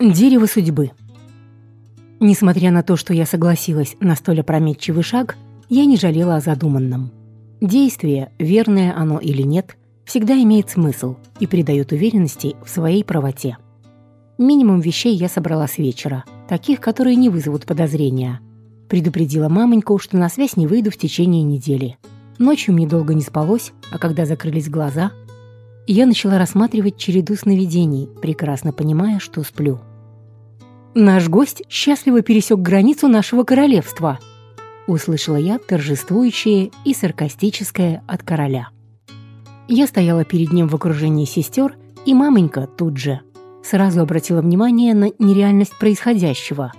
Дерево судьбы. Несмотря на то, что я согласилась на столь опрометчивый шаг, я не жалела о задуманном. Действие, верное оно или нет, всегда имеет смысл и придает уверенности в своей правоте. Минимум вещей я собрала с вечера, таких, которые не вызовут подозрения. Предупредила мамоньку, что на связь не выйду в течение недели. Ночью мне долго не спалось, а когда закрылись глаза, я начала рассматривать череду сновидений, прекрасно понимая, что сплю. «Наш гость счастливо пересек границу нашего королевства», услышала я торжествующее и саркастическое от короля. Я стояла перед ним в окружении сестер, и мамонька тут же сразу обратила внимание на нереальность происходящего.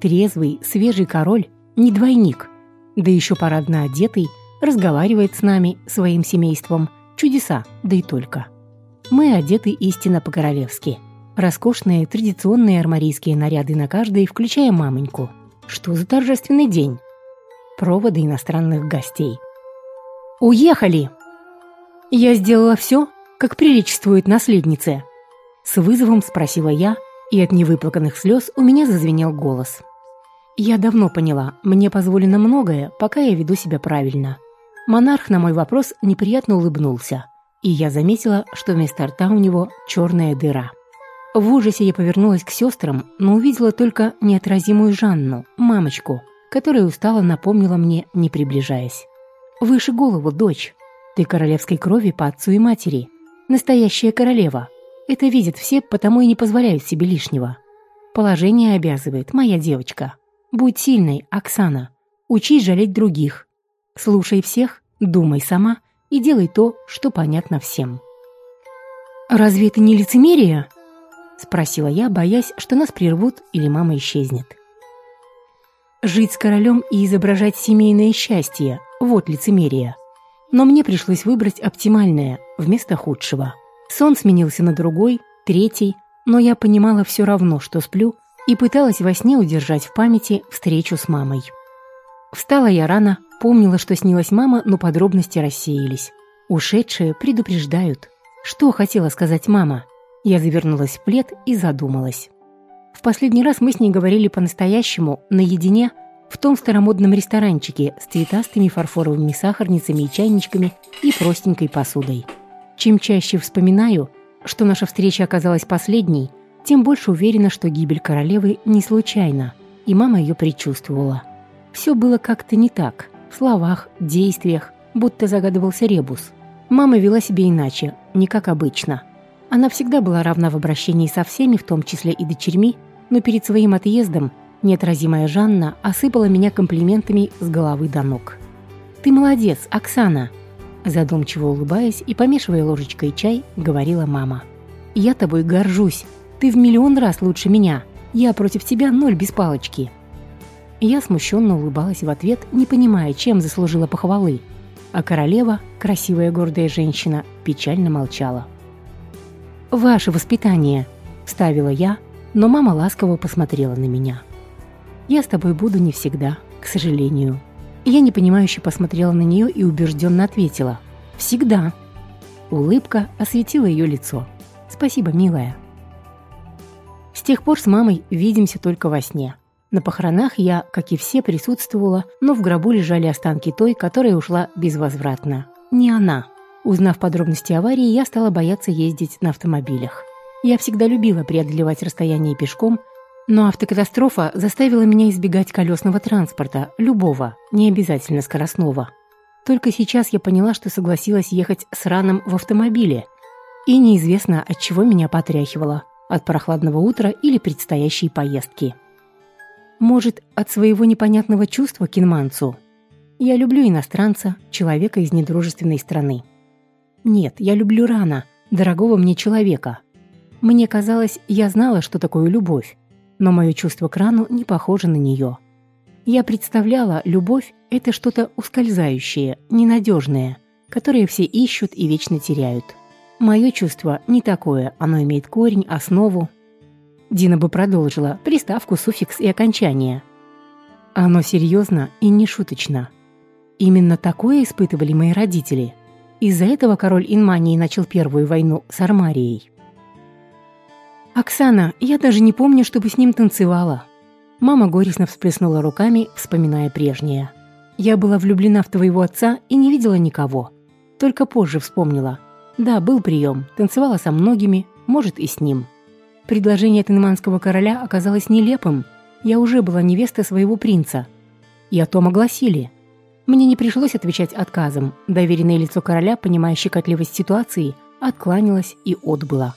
Трезвый, свежий король, не двойник, да еще парадно одетый, разговаривает с нами, своим семейством. Чудеса, да и только. Мы одеты истинно по-королевски – Роскошные традиционные армарийские наряды на каждой, включая мамоньку. Что за торжественный день? Проводы иностранных гостей. «Уехали!» «Я сделала все, как приличествует наследнице», — с вызовом спросила я, и от невыплаканных слез у меня зазвенел голос. Я давно поняла, мне позволено многое, пока я веду себя правильно. Монарх на мой вопрос неприятно улыбнулся, и я заметила, что вместо рта у него черная дыра. В ужасе я повернулась к сестрам, но увидела только неотразимую Жанну, мамочку, которая устало напомнила мне, не приближаясь. «Выше голову, дочь. Ты королевской крови по отцу и матери. Настоящая королева. Это видят все, потому и не позволяют себе лишнего. Положение обязывает, моя девочка. Будь сильной, Оксана. Учись жалеть других. Слушай всех, думай сама и делай то, что понятно всем». «Разве это не лицемерие?» — спросила я, боясь, что нас прервут или мама исчезнет. Жить с королем и изображать семейное счастье — вот лицемерие. Но мне пришлось выбрать оптимальное вместо худшего. Сон сменился на другой, третий, но я понимала все равно, что сплю, и пыталась во сне удержать в памяти встречу с мамой. Встала я рано, помнила, что снилась мама, но подробности рассеялись. Ушедшие предупреждают. Что хотела сказать мама? Я завернулась в плед и задумалась. В последний раз мы с ней говорили по-настоящему, наедине, в том старомодном ресторанчике с цветастыми фарфоровыми сахарницами и чайничками и простенькой посудой. Чем чаще вспоминаю, что наша встреча оказалась последней, тем больше уверена, что гибель королевы не случайна, и мама ее предчувствовала. Все было как-то не так, в словах, действиях, будто загадывался ребус. Мама вела себя иначе, не как обычно – она всегда была равна в обращении со всеми, в том числе и дочерьми, но перед своим отъездом неотразимая Жанна осыпала меня комплиментами с головы до ног. «Ты молодец, Оксана!» Задумчиво улыбаясь и помешивая ложечкой чай, говорила мама. «Я тобой горжусь. Ты в миллион раз лучше меня. Я против тебя ноль без палочки». Я смущенно улыбалась в ответ, не понимая, чем заслужила похвалы. А королева, красивая гордая женщина, печально молчала. «Ваше воспитание», – вставила я, но мама ласково посмотрела на меня. «Я с тобой буду не всегда, к сожалению». Я непонимающе посмотрела на нее и убежденно ответила. «Всегда». Улыбка осветила ее лицо. «Спасибо, милая». С тех пор с мамой видимся только во сне. На похоронах я, как и все, присутствовала, но в гробу лежали останки той, которая ушла безвозвратно. Не она. Узнав подробности аварии, я стала бояться ездить на автомобилях. Я всегда любила преодолевать расстояние пешком, но автокатастрофа заставила меня избегать колесного транспорта, любого, не обязательно скоростного. Только сейчас я поняла, что согласилась ехать с раном в автомобиле, и неизвестно, от чего меня потряхивало – от прохладного утра или предстоящей поездки. Может, от своего непонятного чувства к инманцу? Я люблю иностранца, человека из недружественной страны. Нет, я люблю рано, дорогого мне человека. Мне казалось, я знала, что такое любовь, но мое чувство к рану не похоже на нее. Я представляла, любовь – это что-то ускользающее, ненадежное, которое все ищут и вечно теряют. Мое чувство не такое, оно имеет корень, основу. Дина бы продолжила приставку, суффикс и окончание. Оно серьезно и не шуточно. Именно такое испытывали мои родители – из-за этого король Инмании начал первую войну с Армарией. «Оксана, я даже не помню, чтобы с ним танцевала». Мама горестно всплеснула руками, вспоминая прежнее. «Я была влюблена в твоего отца и не видела никого. Только позже вспомнила. Да, был прием, танцевала со многими, может и с ним. Предложение тенманского короля оказалось нелепым. Я уже была невеста своего принца. И о том огласили. Мне не пришлось отвечать отказом. Доверенное лицо короля, понимая щекотливость ситуации, откланялось и отбыло.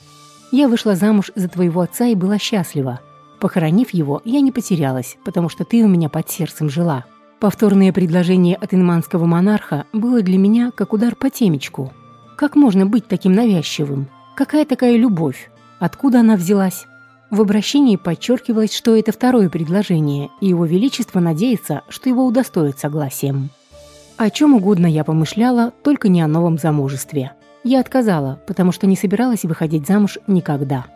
Я вышла замуж за твоего отца и была счастлива. Похоронив его, я не потерялась, потому что ты у меня под сердцем жила. Повторное предложение от инманского монарха было для меня как удар по темечку. Как можно быть таким навязчивым? Какая такая любовь? Откуда она взялась? В обращении подчеркивалось, что это второе предложение, и его величество надеется, что его удостоит согласием. О чем угодно я помышляла, только не о новом замужестве. Я отказала, потому что не собиралась выходить замуж никогда.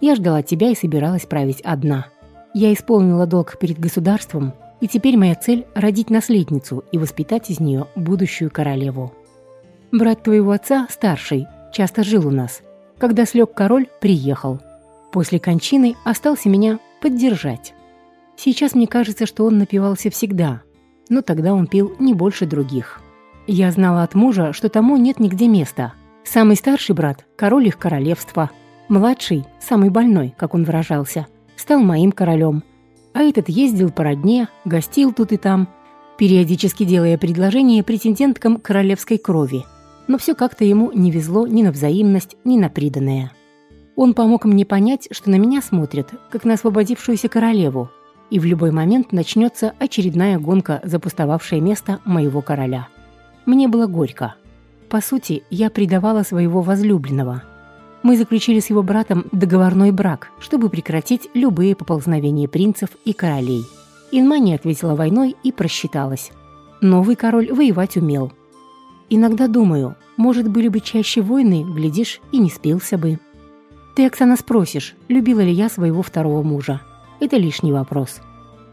Я ждала тебя и собиралась править одна. Я исполнила долг перед государством, и теперь моя цель – родить наследницу и воспитать из нее будущую королеву. Брат твоего отца, старший, часто жил у нас. Когда слег король, приехал. После кончины остался меня поддержать. Сейчас мне кажется, что он напивался всегда, но тогда он пил не больше других. Я знала от мужа, что тому нет нигде места – Самый старший брат – король их королевства. Младший, самый больной, как он выражался, стал моим королем. А этот ездил по родне, гостил тут и там, периодически делая предложения претенденткам королевской крови. Но все как-то ему не везло ни на взаимность, ни на приданное. Он помог мне понять, что на меня смотрят, как на освободившуюся королеву, и в любой момент начнется очередная гонка за пустовавшее место моего короля. Мне было горько. По сути, я предавала своего возлюбленного. Мы заключили с его братом договорной брак, чтобы прекратить любые поползновения принцев и королей. Инмания ответила войной и просчиталась. Новый король воевать умел. Иногда думаю, может, были бы чаще войны, глядишь, и не спился бы. Ты, Оксана, спросишь, любила ли я своего второго мужа. Это лишний вопрос.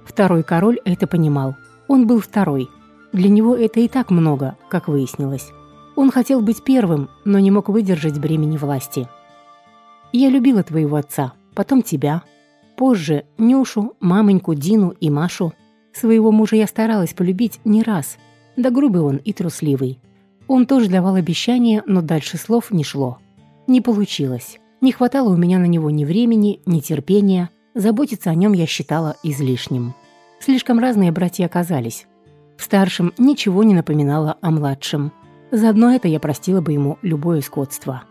Второй король это понимал. Он был второй. Для него это и так много, как выяснилось. Он хотел быть первым, но не мог выдержать бремени власти. «Я любила твоего отца, потом тебя. Позже Нюшу, маменьку, Дину и Машу. Своего мужа я старалась полюбить не раз. Да грубый он и трусливый. Он тоже давал обещания, но дальше слов не шло. Не получилось. Не хватало у меня на него ни времени, ни терпения. Заботиться о нем я считала излишним. Слишком разные братья оказались. В старшем ничего не напоминало о младшем – Заодно это я простила бы ему любое скотство.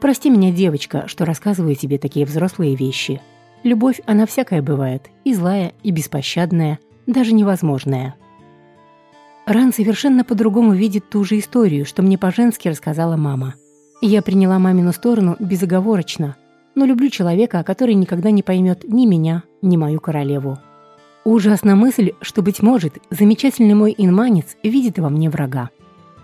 Прости меня, девочка, что рассказываю тебе такие взрослые вещи. Любовь, она всякая бывает, и злая, и беспощадная, даже невозможная. Ран совершенно по-другому видит ту же историю, что мне по-женски рассказала мама. Я приняла мамину сторону безоговорочно, но люблю человека, который никогда не поймет ни меня, ни мою королеву. Ужасна мысль, что, быть может, замечательный мой инманец видит во мне врага.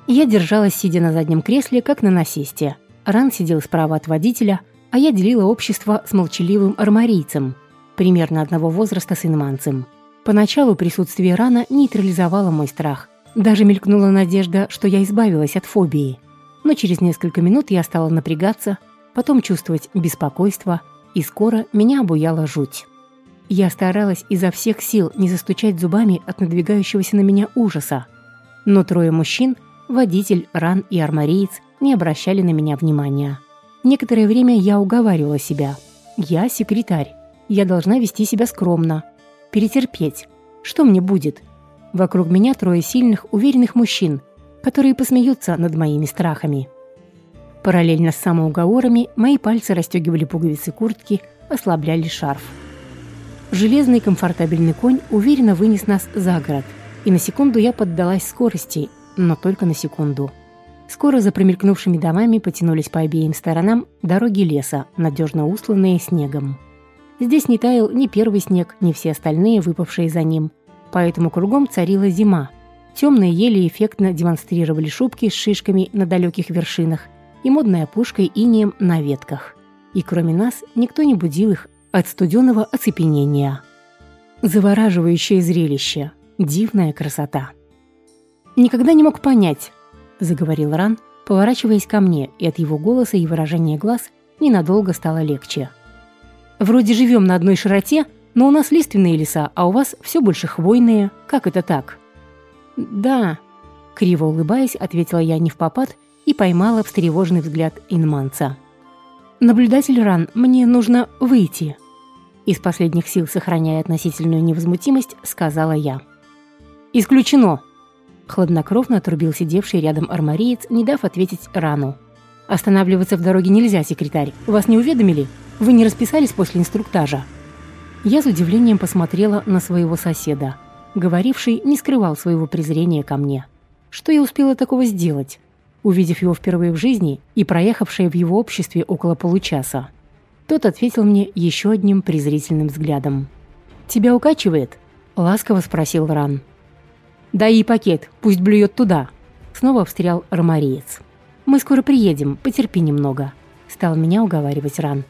Я держалась, сидя на заднем кресле, как на насесте. Ран сидел справа от водителя, а я делила общество с молчаливым армарийцем, примерно одного возраста с инманцем. Поначалу присутствие Рана нейтрализовало мой страх. Даже мелькнула надежда, что я избавилась от фобии. Но через несколько минут я стала напрягаться, потом чувствовать беспокойство, и скоро меня обуяла жуть. Я старалась изо всех сил не застучать зубами от надвигающегося на меня ужаса. Но трое мужчин Водитель, Ран и армариец не обращали на меня внимания. Некоторое время я уговаривала себя. Я секретарь. Я должна вести себя скромно. Перетерпеть. Что мне будет? Вокруг меня трое сильных, уверенных мужчин, которые посмеются над моими страхами. Параллельно с самоуговорами мои пальцы расстегивали пуговицы куртки, ослабляли шарф. Железный комфортабельный конь уверенно вынес нас за город, и на секунду я поддалась скорости но только на секунду. Скоро за промелькнувшими домами потянулись по обеим сторонам дороги леса, надежно усланные снегом. Здесь не таял ни первый снег, ни все остальные, выпавшие за ним. Поэтому кругом царила зима. Темные ели эффектно демонстрировали шубки с шишками на далеких вершинах и модной опушкой инеем на ветках. И кроме нас никто не будил их от студенного оцепенения. Завораживающее зрелище. Дивная красота. «Никогда не мог понять», — заговорил Ран, поворачиваясь ко мне, и от его голоса и выражения глаз ненадолго стало легче. Вроде живем на одной широте, но у нас лиственные леса, а у вас все больше хвойные. Как это так?» «Да», — криво улыбаясь, ответила я не в попад и поймала встревоженный взгляд инманца. «Наблюдатель ран, мне нужно выйти», — из последних сил, сохраняя относительную невозмутимость, сказала я. «Исключено!» — хладнокровно отрубил сидевший рядом армариец, не дав ответить рану. «Останавливаться в дороге нельзя, секретарь. Вас не уведомили? Вы не расписались после инструктажа?» Я с удивлением посмотрела на своего соседа. Говоривший не скрывал своего презрения ко мне. Что я успела такого сделать? Увидев его впервые в жизни и проехавшая в его обществе около получаса. Тот ответил мне еще одним презрительным взглядом. «Тебя укачивает?» – ласково спросил Ран. «Дай ей пакет, пусть блюет туда», – снова встрял армариец. «Мы скоро приедем, потерпи немного», – стал меня уговаривать Ран.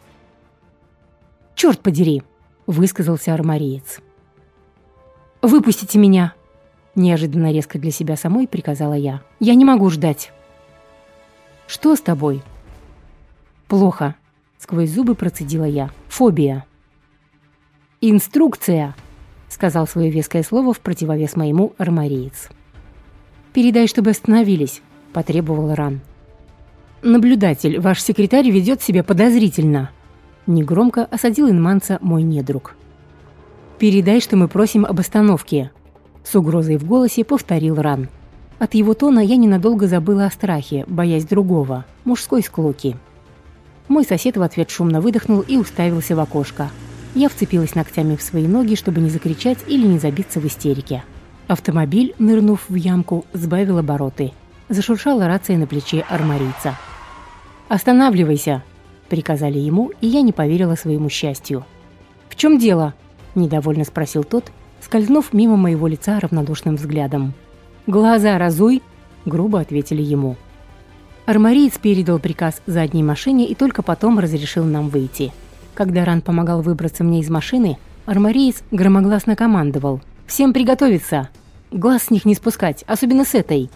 «Черт подери!» – высказался армариец. «Выпустите меня!» Неожиданно резко для себя самой приказала я. «Я не могу ждать!» «Что с тобой?» «Плохо», — сквозь зубы процедила я. «Фобия». «Инструкция», — сказал свое веское слово в противовес моему армариец. «Передай, чтобы остановились», — потребовал Ран. «Наблюдатель, ваш секретарь ведет себя подозрительно», — негромко осадил инманца мой недруг. «Передай, что мы просим об остановке», — с угрозой в голосе повторил Ран. От его тона я ненадолго забыла о страхе, боясь другого, мужской склоки. Мой сосед в ответ шумно выдохнул и уставился в окошко. Я вцепилась ногтями в свои ноги, чтобы не закричать или не забиться в истерике. Автомобиль, нырнув в ямку, сбавил обороты. Зашуршала рация на плече армарийца. «Останавливайся!» – приказали ему, и я не поверила своему счастью. «В чем дело?» – недовольно спросил тот, скользнув мимо моего лица равнодушным взглядом. «Глаза разуй!» – грубо ответили ему. Армариец передал приказ задней машине и только потом разрешил нам выйти. Когда Ран помогал выбраться мне из машины, армариец громогласно командовал. «Всем приготовиться! Глаз с них не спускать, особенно с этой!»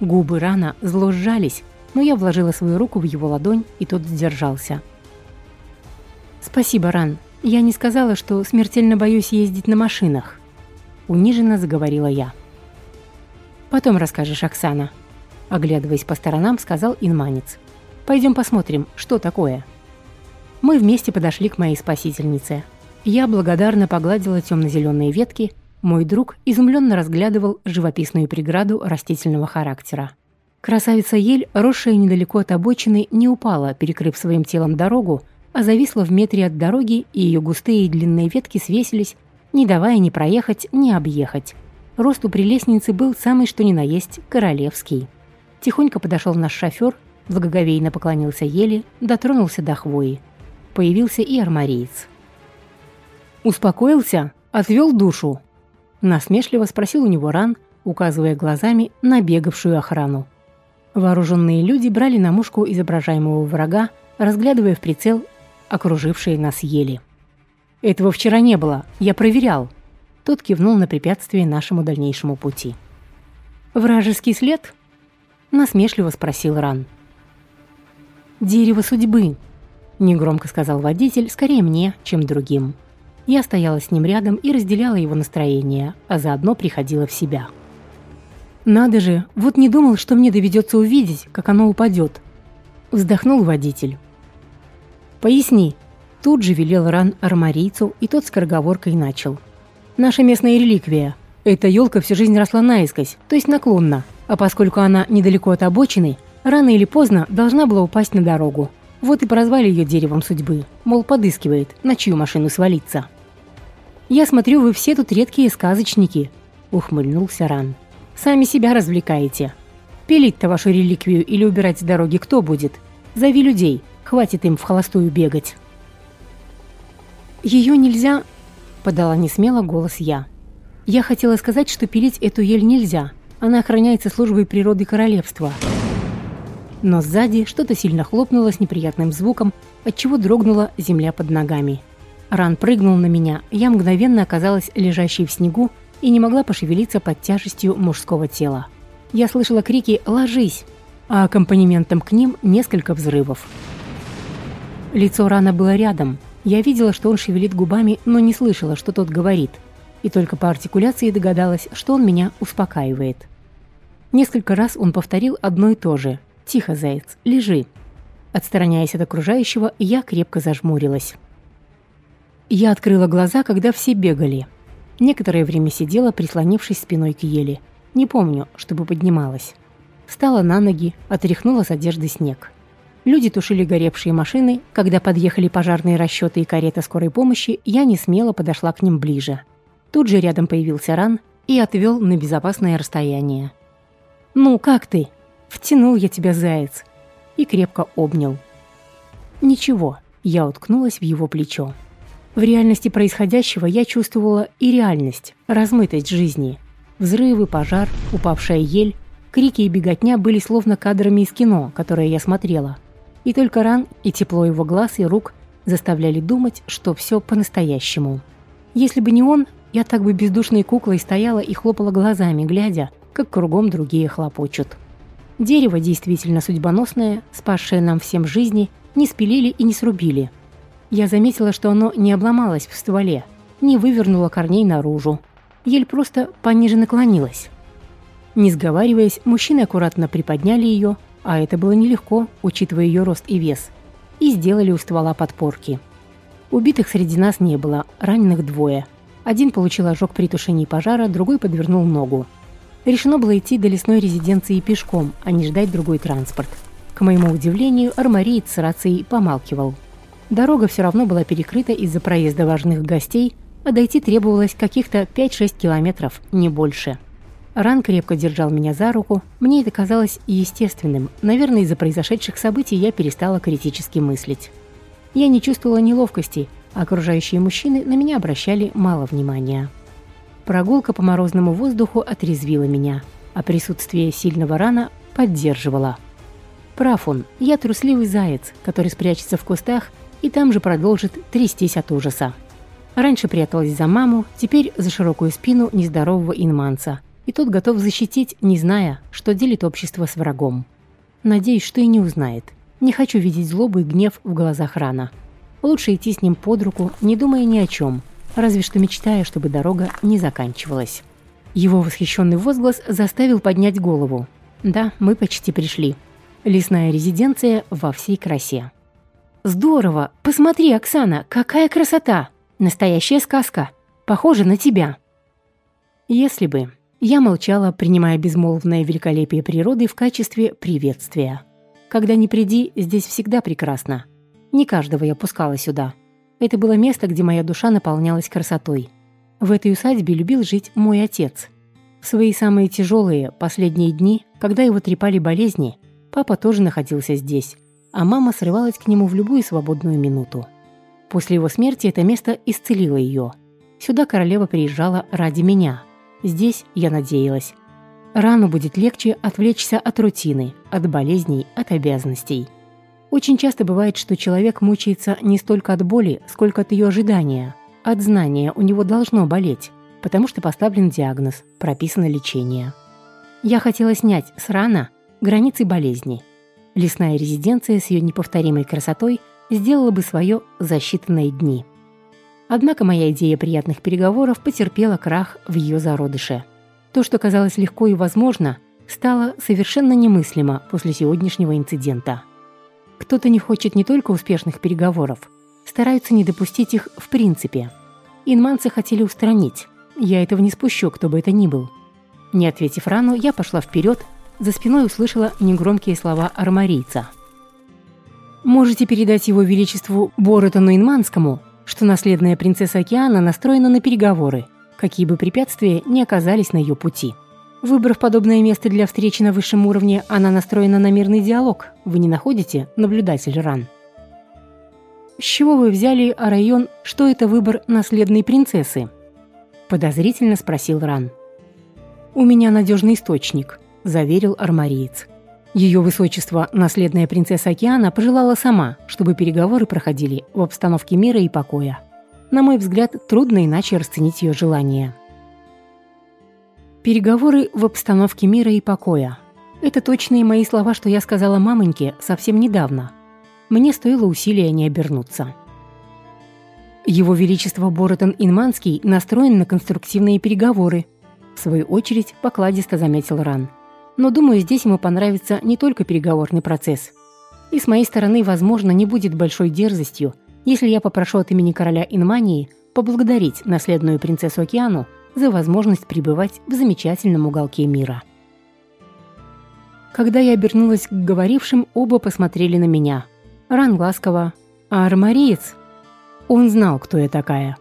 Губы Рана зло сжались, но я вложила свою руку в его ладонь, и тот сдержался. «Спасибо, Ран. Я не сказала, что смертельно боюсь ездить на машинах», – униженно заговорила я. «Потом расскажешь, Оксана», — оглядываясь по сторонам, сказал инманец. «Пойдем посмотрим, что такое». Мы вместе подошли к моей спасительнице. Я благодарно погладила темно-зеленые ветки, мой друг изумленно разглядывал живописную преграду растительного характера. Красавица ель, росшая недалеко от обочины, не упала, перекрыв своим телом дорогу, а зависла в метре от дороги, и ее густые и длинные ветки свесились, не давая ни проехать, ни объехать. Рост у прелестницы был самый что ни на есть королевский. Тихонько подошел наш шофер, благоговейно поклонился еле, дотронулся до хвои. Появился и армариец. «Успокоился? Отвел душу?» Насмешливо спросил у него ран, указывая глазами на бегавшую охрану. Вооруженные люди брали на мушку изображаемого врага, разглядывая в прицел окружившие нас ели. «Этого вчера не было, я проверял», тот кивнул на препятствие нашему дальнейшему пути. «Вражеский след?» – насмешливо спросил Ран. «Дерево судьбы», – негромко сказал водитель, скорее мне, чем другим. Я стояла с ним рядом и разделяла его настроение, а заодно приходила в себя. «Надо же, вот не думал, что мне доведется увидеть, как оно упадет», – вздохнул водитель. «Поясни», – тут же велел Ран армарийцу, и тот скороговоркой начал – Наша местная реликвия. Эта елка всю жизнь росла наискось, то есть наклонно, а поскольку она недалеко от обочины, рано или поздно должна была упасть на дорогу. Вот и прозвали ее деревом судьбы, мол, подыскивает, на чью машину свалиться. «Я смотрю, вы все тут редкие сказочники», — ухмыльнулся Ран. «Сами себя развлекаете. Пилить-то вашу реликвию или убирать с дороги кто будет? Зови людей, хватит им в холостую бегать». «Ее нельзя подала несмело голос я. Я хотела сказать, что пилить эту ель нельзя. Она охраняется службой природы королевства. Но сзади что-то сильно хлопнуло с неприятным звуком, отчего дрогнула земля под ногами. Ран прыгнул на меня, я мгновенно оказалась лежащей в снегу и не могла пошевелиться под тяжестью мужского тела. Я слышала крики «Ложись!», а аккомпанементом к ним несколько взрывов. Лицо Рана было рядом – Я видела, что он шевелит губами, но не слышала, что тот говорит, и только по артикуляции догадалась, что он меня успокаивает. Несколько раз он повторил одно и то же. «Тихо, заяц, лежи». Отстраняясь от окружающего, я крепко зажмурилась. Я открыла глаза, когда все бегали. Некоторое время сидела, прислонившись спиной к еле. Не помню, чтобы поднималась. Встала на ноги, отряхнула с одежды снег. Люди тушили горевшие машины. Когда подъехали пожарные расчеты и карета скорой помощи, я не смело подошла к ним ближе. Тут же рядом появился Ран и отвел на безопасное расстояние. «Ну, как ты?» «Втянул я тебя, заяц!» И крепко обнял. «Ничего», я уткнулась в его плечо. В реальности происходящего я чувствовала и реальность, размытость жизни. Взрывы, пожар, упавшая ель, крики и беготня были словно кадрами из кино, которое я смотрела. И только ран и тепло его глаз и рук заставляли думать, что все по-настоящему. Если бы не он, я так бы бездушной куклой стояла и хлопала глазами, глядя, как кругом другие хлопочут. Дерево действительно судьбоносное, спасшее нам всем жизни, не спилили и не срубили – я заметила, что оно не обломалось в стволе, не вывернуло корней наружу. Ель просто пониже наклонилась. Не сговариваясь, мужчины аккуратно приподняли ее, а это было нелегко, учитывая ее рост и вес, и сделали у ствола подпорки. Убитых среди нас не было, раненых двое. Один получил ожог при тушении пожара, другой подвернул ногу. Решено было идти до лесной резиденции пешком, а не ждать другой транспорт. К моему удивлению, армариец с рацией помалкивал. Дорога все равно была перекрыта из-за проезда важных гостей, а дойти требовалось каких-то 5-6 километров, не больше. Ран крепко держал меня за руку, мне это казалось естественным. Наверное, из-за произошедших событий я перестала критически мыслить. Я не чувствовала неловкости, а окружающие мужчины на меня обращали мало внимания. Прогулка по морозному воздуху отрезвила меня, а присутствие сильного рана поддерживало. Прав он, я трусливый заяц, который спрячется в кустах и там же продолжит трястись от ужаса. Раньше пряталась за маму, теперь за широкую спину нездорового инманца. И тот готов защитить, не зная, что делит общество с врагом. Надеюсь, что и не узнает. Не хочу видеть злобу и гнев в глазах рана. Лучше идти с ним под руку, не думая ни о чем, разве что мечтая, чтобы дорога не заканчивалась. Его восхищенный возглас заставил поднять голову. Да, мы почти пришли. Лесная резиденция во всей красе. «Здорово! Посмотри, Оксана, какая красота! Настоящая сказка! Похожа на тебя!» Если бы. Я молчала, принимая безмолвное великолепие природы в качестве приветствия. Когда не приди, здесь всегда прекрасно. Не каждого я пускала сюда. Это было место, где моя душа наполнялась красотой. В этой усадьбе любил жить мой отец. В свои самые тяжелые последние дни, когда его трепали болезни, папа тоже находился здесь а мама срывалась к нему в любую свободную минуту. После его смерти это место исцелило ее. Сюда королева приезжала ради меня. Здесь я надеялась. Рану будет легче отвлечься от рутины, от болезней, от обязанностей. Очень часто бывает, что человек мучается не столько от боли, сколько от ее ожидания. От знания у него должно болеть, потому что поставлен диагноз, прописано лечение. Я хотела снять с рана границы болезни – Лесная резиденция с ее неповторимой красотой сделала бы свое за считанные дни. Однако моя идея приятных переговоров потерпела крах в ее зародыше. То, что казалось легко и возможно, стало совершенно немыслимо после сегодняшнего инцидента. Кто-то не хочет не только успешных переговоров, стараются не допустить их в принципе. Инманцы хотели устранить. Я этого не спущу, кто бы это ни был. Не ответив рану, я пошла вперед за спиной услышала негромкие слова армарийца. «Можете передать его величеству Боротону Инманскому, что наследная принцесса океана настроена на переговоры, какие бы препятствия не оказались на ее пути. Выбрав подобное место для встречи на высшем уровне, она настроена на мирный диалог. Вы не находите, наблюдатель Ран?» «С чего вы взяли, Арайон, что это выбор наследной принцессы?» Подозрительно спросил Ран. «У меня надежный источник», заверил армариец. Ее высочество, наследная принцесса океана, пожелала сама, чтобы переговоры проходили в обстановке мира и покоя. На мой взгляд, трудно иначе расценить ее желание. Переговоры в обстановке мира и покоя. Это точные мои слова, что я сказала мамоньке совсем недавно. Мне стоило усилия не обернуться. Его Величество Боротон Инманский настроен на конструктивные переговоры. В свою очередь, покладисто заметил Ран. Но думаю, здесь ему понравится не только переговорный процесс. И с моей стороны, возможно, не будет большой дерзостью, если я попрошу от имени короля Инмании поблагодарить наследную принцессу Океану за возможность пребывать в замечательном уголке мира. Когда я обернулась к говорившим, оба посмотрели на меня. Ран ласково, а армариец он знал, кто я такая.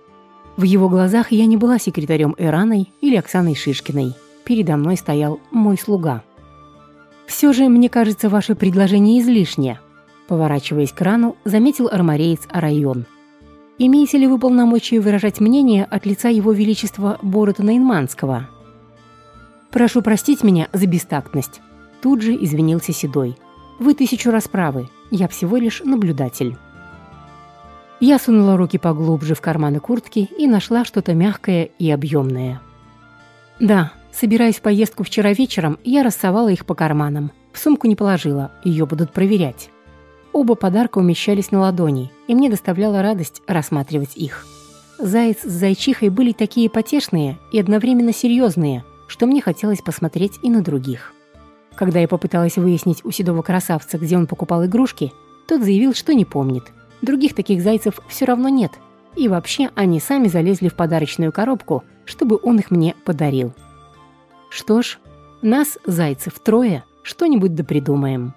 В его глазах я не была секретарем Эраной или Оксаной Шишкиной. Передо мной стоял мой слуга. «Все же, мне кажется, ваше предложение излишнее», поворачиваясь к рану, заметил армареец Арайон. «Имеете ли вы полномочия выражать мнение от лица его величества Боротона Инманского?» «Прошу простить меня за бестактность», тут же извинился Седой. «Вы тысячу раз правы, я всего лишь наблюдатель». Я сунула руки поглубже в карманы куртки и нашла что-то мягкое и объемное. Да, собираясь в поездку вчера вечером, я рассовала их по карманам. В сумку не положила, ее будут проверять. Оба подарка умещались на ладони, и мне доставляла радость рассматривать их. Заяц с зайчихой были такие потешные и одновременно серьезные, что мне хотелось посмотреть и на других. Когда я попыталась выяснить у седого красавца, где он покупал игрушки, тот заявил, что не помнит – Других таких зайцев все равно нет. И вообще они сами залезли в подарочную коробку, чтобы он их мне подарил. Что ж, нас, зайцев, трое, что-нибудь да придумаем.